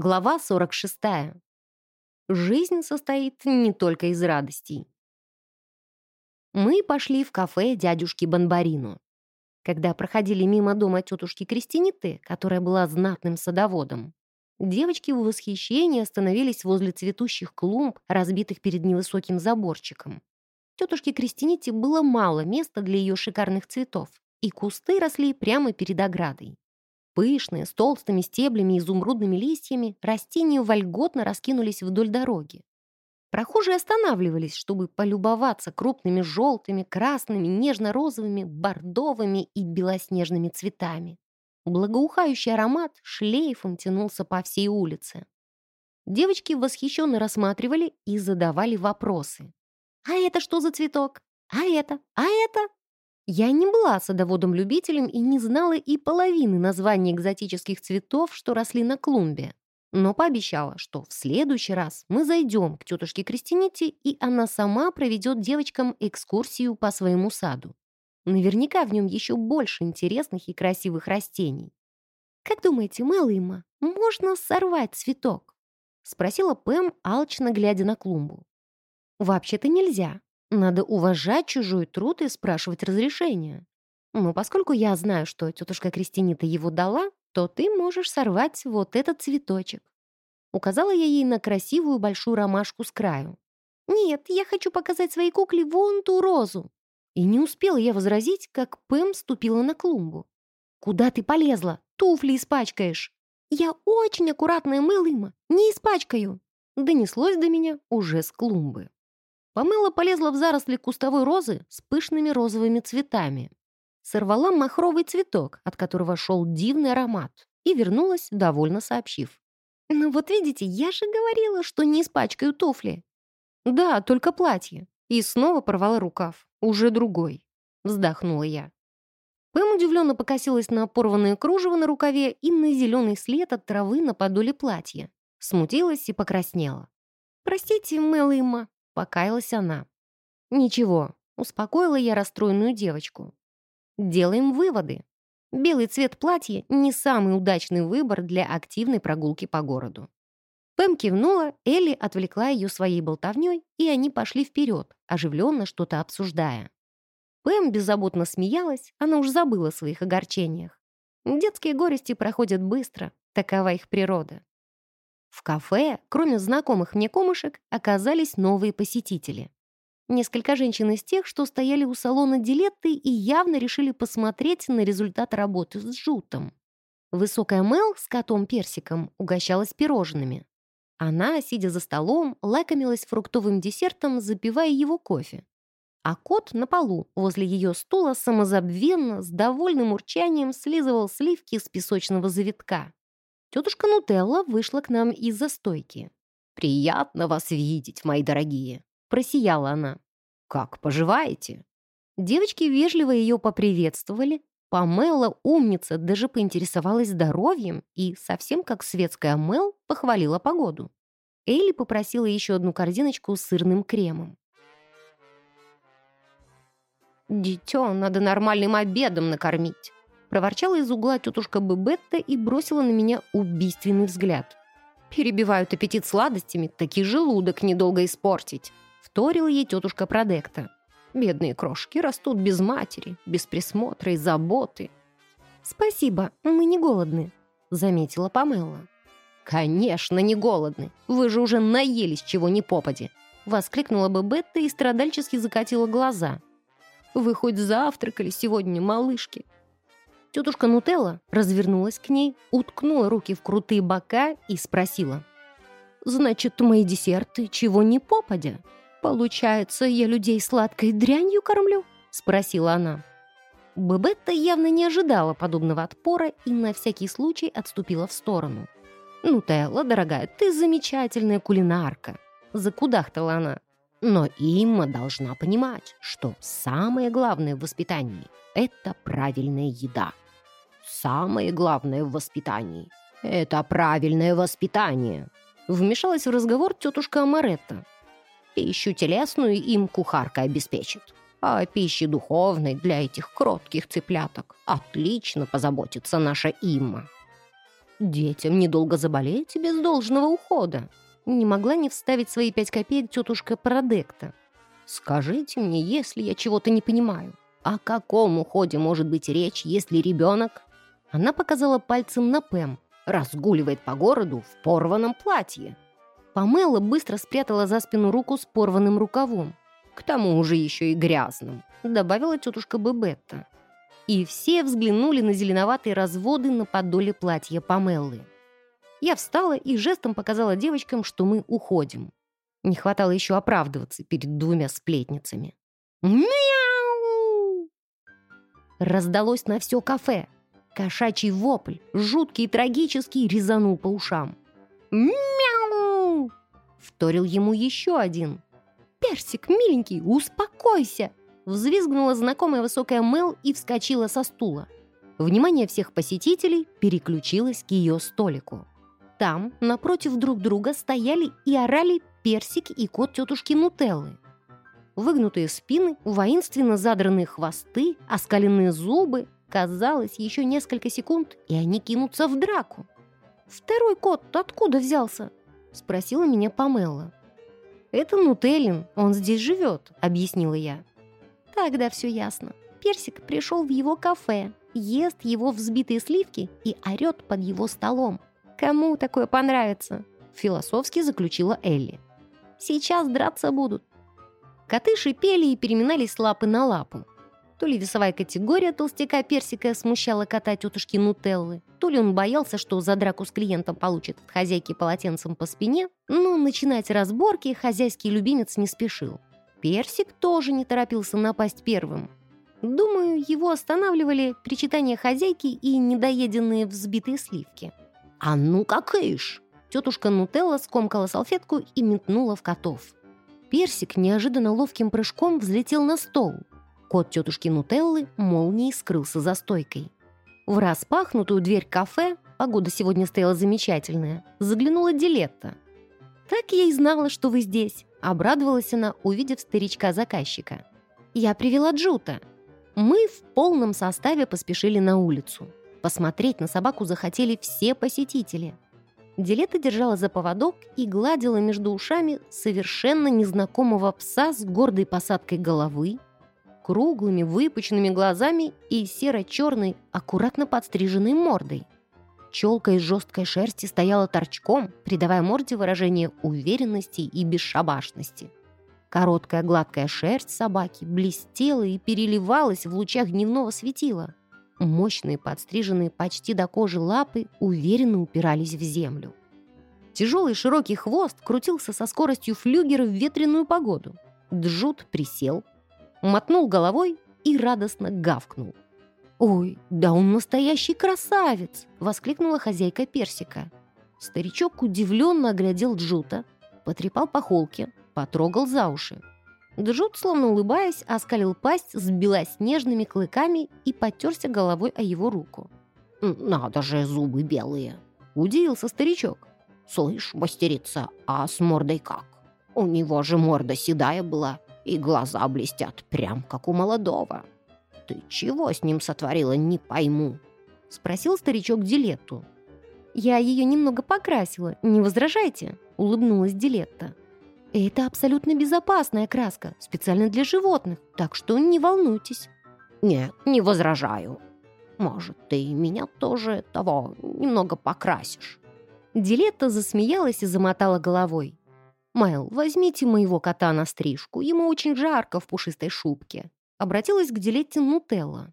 Глава 46. Жизнь состоит не только из радостей. Мы пошли в кафе дядюшки Бонбарину. Когда проходили мимо дома тетушки Кристиниты, которая была знатным садоводом, девочки в восхищении остановились возле цветущих клумб, разбитых перед невысоким заборчиком. Тетушке Кристините было мало места для ее шикарных цветов, и кусты росли прямо перед оградой. Пышные, с толстыми стеблями и изумрудными листьями, растения вольготно раскинулись вдоль дороги. Прохожие останавливались, чтобы полюбоваться крупными желтыми, красными, нежно-розовыми, бордовыми и белоснежными цветами. Благоухающий аромат шлейфом тянулся по всей улице. Девочки восхищенно рассматривали и задавали вопросы. «А это что за цветок? А это? А это?» Я не была садоводом-любителем и не знала и половины названий экзотических цветов, что росли на клумбе. Но пообещала, что в следующий раз мы зайдем к тетушке Кристините, и она сама проведет девочкам экскурсию по своему саду. Наверняка в нем еще больше интересных и красивых растений. «Как думаете, Мэлэйма, можно сорвать цветок?» — спросила Пэм, алчно глядя на клумбу. «Вообще-то нельзя. Надо уважать чужой труд и спрашивать разрешения. Но поскольку я знаю, что тетушка Кристинита его дала, то ты можешь сорвать вот этот цветочек. Указала я ей на красивую большую ромашку с краю. «Нет, я хочу показать своей кукле вон ту розу». И не успела я возразить, как Пэм ступила на клумбу. «Куда ты полезла? Туфли испачкаешь!» «Я очень аккуратная мылыма, не испачкаю!» Донеслось до меня уже с клумбы. Помыла полезла в заросли кустовой розы с пышными розовыми цветами. Сорвала махровый цветок, от которого шел дивный аромат, и вернулась, довольно сообщив. «Ну вот видите, я же говорила, что не испачкаю туфли». «Да, только платье». И снова порвала рукав. Уже другой. Вздохнула я. Пэм удивленно покосилась на порванное кружево на рукаве и на зеленый след от травы на подоле платья. Смутилась и покраснела. «Простите, Мэлэйма, Покаялась она. «Ничего», — успокоила я расстроенную девочку. «Делаем выводы. Белый цвет платья — не самый удачный выбор для активной прогулки по городу». Пэм кивнула, Элли отвлекла ее своей болтовней, и они пошли вперед, оживленно что-то обсуждая. Пэм беззаботно смеялась, она уж забыла о своих огорчениях. Детские горести проходят быстро, такова их природа. В кафе, кроме знакомых мне комышек, оказались новые посетители. Несколько женщин из тех, что стояли у салона Дилетты и явно решили посмотреть на результат работы с жутом. Высокая Мел с котом-персиком угощалась пирожными. Она, сидя за столом, лакомилась фруктовым десертом, запивая его кофе. А кот на полу, возле ее стула, самозабвенно, с довольным урчанием слизывал сливки с песочного завитка. Тетушка Нутелла вышла к нам из-за стойки. «Приятно вас видеть, мои дорогие!» — просияла она. «Как поживаете?» Девочки вежливо ее поприветствовали. Памела, умница, даже поинтересовалась здоровьем и, совсем как светская Мел, похвалила погоду. Элли попросила еще одну корзиночку с сырным кремом. «Дитё надо нормальным обедом накормить», Проворчала из угла тетушка Бебетта и бросила на меня убийственный взгляд. «Перебивают аппетит сладостями, таки желудок недолго испортить», вторила ей тетушка Продекта. «Бедные крошки растут без матери, без присмотра и заботы». «Спасибо, мы не голодны», — заметила Памела. «Конечно, не голодны. Вы же уже наелись чего ни попади!» Воскликнула бы Бетта и страдальчески закатила глаза. «Вы хоть завтракали сегодня, малышки?» Тетушка Нутелла развернулась к ней, уткнула руки в крутые бока и спросила. «Значит, мои десерты чего не попадя? Получается, я людей сладкой дрянью кормлю?» — спросила она. Бебетта явно не ожидала подобного отпора и на всякий случай отступила в сторону. «Нутелла, дорогая, ты замечательная кулинарка!» — закудахтала она. «Но Имма должна понимать, что самое главное в воспитании — это правильная еда. Самое главное в воспитании — это правильное воспитание. Вмешалась в разговор тетушка Амаретта. Пищу телесную им кухарка обеспечит, а пищи духовной для этих кротких цыпляток отлично позаботится наша Имма. Детям недолго заболеть без должного ухода. Не могла не вставить свои пять копеек тетушка Парадекта. Скажите мне, если я чего-то не понимаю, о каком уходе может быть речь, если ребенок... Она показала пальцем на Пэм, разгуливает по городу в порванном платье. Памела быстро спрятала за спину руку с порванным рукавом. К тому же еще и грязным, добавила тетушка Бебетта. И все взглянули на зеленоватые разводы на подоле платья Памеллы. Я встала и жестом показала девочкам, что мы уходим. Не хватало еще оправдываться перед двумя сплетницами. «Мяу!» Раздалось на все кафе. Кошачий вопль, жуткий и трагический, резанул по ушам. «Мяу!» Вторил ему еще один. «Персик, миленький, успокойся!» Взвизгнула знакомая высокая Мел и вскочила со стула. Внимание всех посетителей переключилось к ее столику. Там, напротив друг друга, стояли и орали персик и кот тетушки Нутеллы. Выгнутые спины, воинственно задранные хвосты, оскаленные зубы. Казалось, еще несколько секунд, и они кинутся в драку. «Второй кот откуда взялся?» — спросила меня Памела. «Это Нутеллин, он здесь живет», — объяснила я. «Тогда все ясно. Персик пришел в его кафе, ест его взбитые сливки и орет под его столом. Кому такое понравится?» Философски заключила Элли. «Сейчас драться будут». Коты шипели и переминались с лапы на лапу. То ли весовая категория толстяка персика смущала кота тетушки Нутеллы, то ли он боялся, что за драку с клиентом получит от хозяйки полотенцем по спине, но начинать разборки хозяйский любимец не спешил. Персик тоже не торопился напасть первым. Думаю, его останавливали причитания хозяйки и недоеденные взбитые сливки. «А ну как ишь!» Тетушка Нутелла скомкала салфетку и метнула в котов. Персик неожиданно ловким прыжком взлетел на стол. Кот тетушки Нутеллы молнией скрылся за стойкой. В распахнутую дверь кафе, погода сегодня стояла замечательная, заглянула Дилетта. «Так я и знала, что вы здесь», — обрадовалась она, увидев старичка-заказчика. «Я привела Джута». Мы в полном составе поспешили на улицу. Посмотреть на собаку захотели все посетители. Дилета держала за поводок и гладила между ушами совершенно незнакомого пса с гордой посадкой головы, круглыми выпученными глазами и серо-черной, аккуратно подстриженной мордой. Челка из жесткой шерсти стояла торчком, придавая морде выражение уверенности и бесшабашности. Короткая гладкая шерсть собаки блестела и переливалась в лучах дневного светила. Мощные, подстриженные почти до кожи лапы уверенно упирались в землю. Тяжелый широкий хвост крутился со скоростью флюгера в ветреную погоду. Джут присел, мотнул головой и радостно гавкнул. «Ой, да он настоящий красавец!» — воскликнула хозяйка персика. Старичок удивленно оглядел Джута, потрепал по холке, потрогал за уши. Джут, словно улыбаясь, оскалил пасть с белоснежными клыками и потерся головой о его руку. «Надо же, зубы белые!» — удивился старичок. «Слышь, мастерица, а с мордой как? У него же морда седая была, и глаза блестят, прям как у молодого. Ты чего с ним сотворила, не пойму?» — спросил старичок Дилетту. «Я ее немного покрасила, не возражайте?» — улыбнулась Дилетта. Это абсолютно безопасная краска, специально для животных, так что не волнуйтесь. Нет, не возражаю. Может, ты меня тоже того немного покрасишь. Дилетта засмеялась и замотала головой. «Майл, возьмите моего кота на стрижку, ему очень жарко в пушистой шубке». Обратилась к Дилетте Нутелла.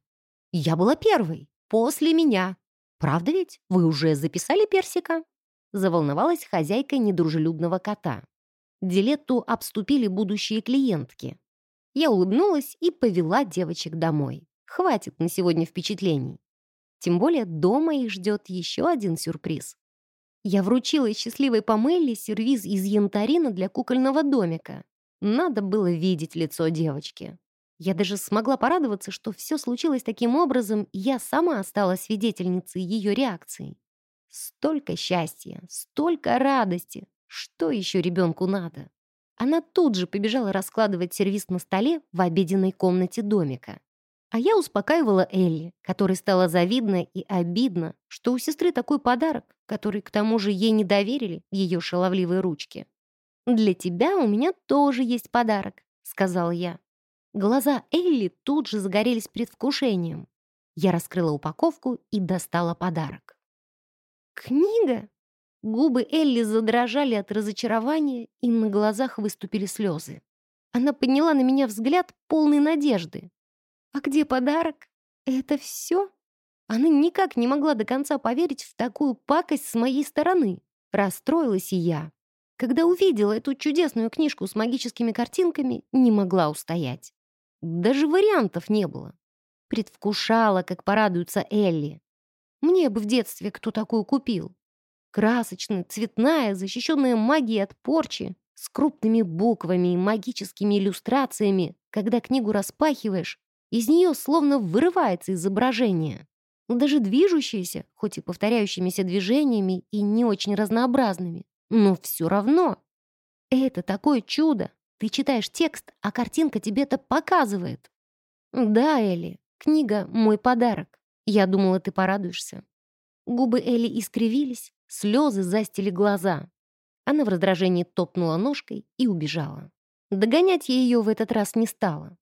«Я была первой, после меня. Правда ведь? Вы уже записали персика?» Заволновалась хозяйка недружелюбного кота. Дилетту обступили будущие клиентки. Я улыбнулась и повела девочек домой. Хватит на сегодня впечатлений. Тем более дома их ждет еще один сюрприз. Я вручила счастливой Памелле сервиз из янтарина для кукольного домика. Надо было видеть лицо девочки. Я даже смогла порадоваться, что все случилось таким образом, и я сама стала свидетельницей ее реакции. Столько счастья, столько радости, что еще ребенку надо? Она тут же побежала раскладывать сервиз на столе в обеденной комнате домика. А я успокаивала Элли, которой стало завидно и обидно, что у сестры такой подарок, который к тому же ей не доверили ее шаловливые ручки. «Для тебя у меня тоже есть подарок», — сказала я. Глаза Элли тут же загорелись предвкушением. Я раскрыла упаковку и достала подарок. «Книга?» Губы Элли задрожали от разочарования, и на глазах выступили слезы. Она подняла на меня взгляд полный надежды. «А где подарок? Это все?» Она никак не могла до конца поверить в такую пакость с моей стороны. Расстроилась и я. Когда увидела эту чудесную книжку с магическими картинками, не могла устоять. Даже вариантов не было. Предвкушала, как порадуется Элли. Мне бы в детстве кто такую купил. Красочная, цветная, защищенная магией от порчи, с крупными буквами и магическими иллюстрациями. Когда книгу распахиваешь, из нее словно вырывается изображение. Даже движущиеся, хоть и повторяющимися движениями и не очень разнообразными, но все равно. Это такое чудо. Ты читаешь текст, а картинка тебе это показывает. Да, Элли, книга — мой подарок. Я думала, ты порадуешься. Губы Элли искривились, слезы застили глаза. Она в раздражении топнула ножкой и убежала. Догонять я ее в этот раз не стала.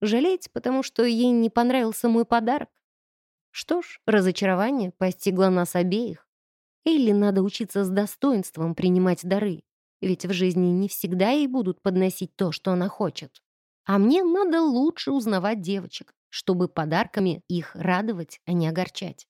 Жалеть, потому что ей не понравился мой подарок? Что ж, разочарование постигло нас обеих. Элли надо учиться с достоинством принимать дары, ведь в жизни не всегда ей будут подносить то, что она хочет. А мне надо лучше узнавать девочек, чтобы подарками их радовать, а не огорчать.